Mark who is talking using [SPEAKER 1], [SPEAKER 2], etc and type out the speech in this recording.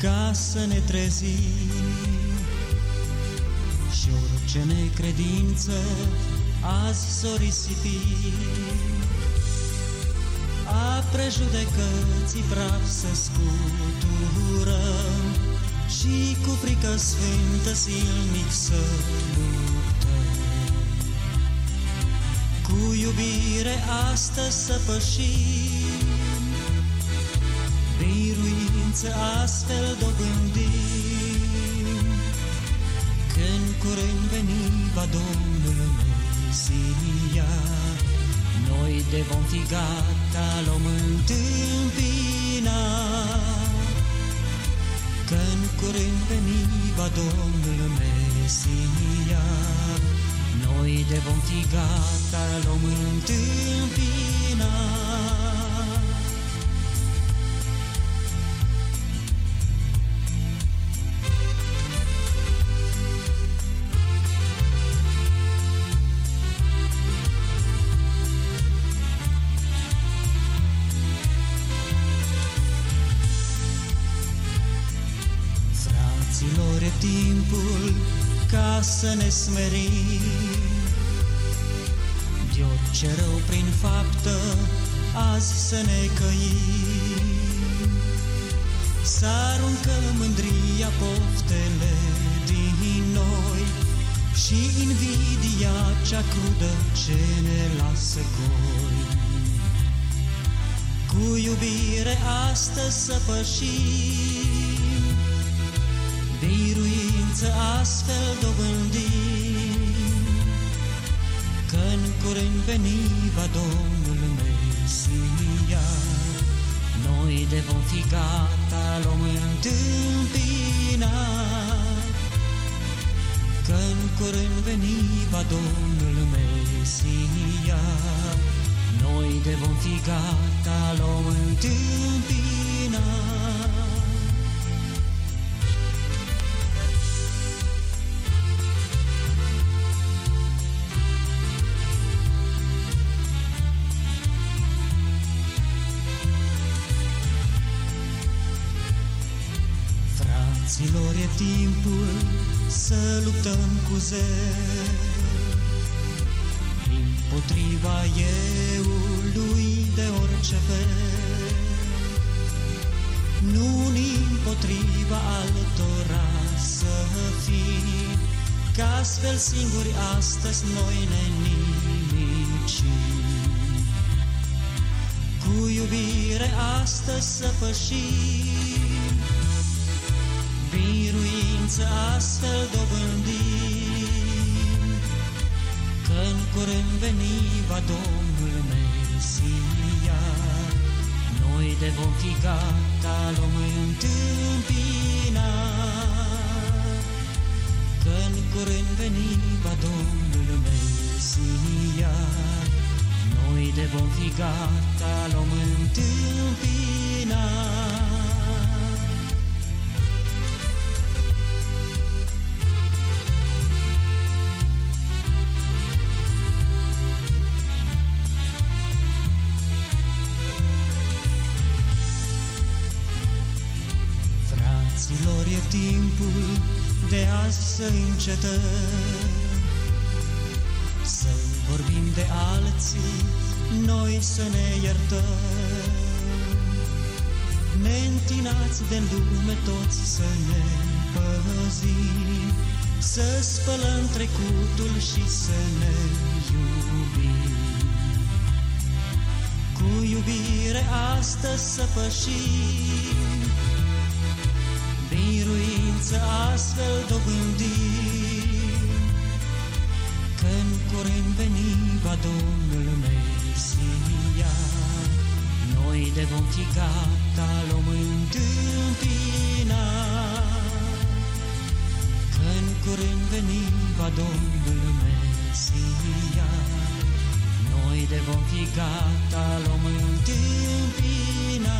[SPEAKER 1] Fraților, e timpul ca să ne trezim. Și orice necredință azi s-o risipi A prejudecății praf să scuturăm Și cu frică sfântă silnic să luptăm. Cu iubire astăzi să pășim biruință astfel dobândim. Când curând veni va Domnul Mesia, noi de vom fi gata, l-om întâmpina. Când curând veni va Domnul Mesia, noi de vom fi gata, l-om întâmpina. Ca să ne smerim. De orice rău prin faptă azi să ne căim. Să aruncăm mândria poftele din noi Și invidia cea crudă ce ne lasă goi. Cu iubire astăzi să pășim biruință astfel dobândim, Că-n curând veni va Domnul Mesia, Noi de vom fi gata, l-om întâmpina, Că-n curând veni va Domnul Mesia, Noi de vom fi gata, l-om întâmpina. Fraților, e timpul să luptăm cu zel. Împotriva euului de orice fel. Nu împotriva altora să fim Că astfel singuri astăzi noi ne nimicim. Cu iubire astăzi să pășim biruință astfel dobândim, Că-n curând veni va Domnul Mesia, Noi de vom fi gata, l-om întâmpina. Că-n curând veni va Domnul Mesia, Noi de vom fi gata, l-om întâmpina. Fraților, e timpul de azi să încetăm Să vorbim de alții, noi să ne iertăm. Neîntinați de lume toți să ne păzim Să spălăm trecutul și să ne iubim. Cu iubire astăzi să pășim prin ruință astfel dobândim, că în curând veni va Domnul Mesia, noi de vom fi gata, l-om întâmpina, că în curând veni va Domnul Mesia, noi de vom fi gata, l-om întâmpina.